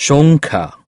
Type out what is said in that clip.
sionca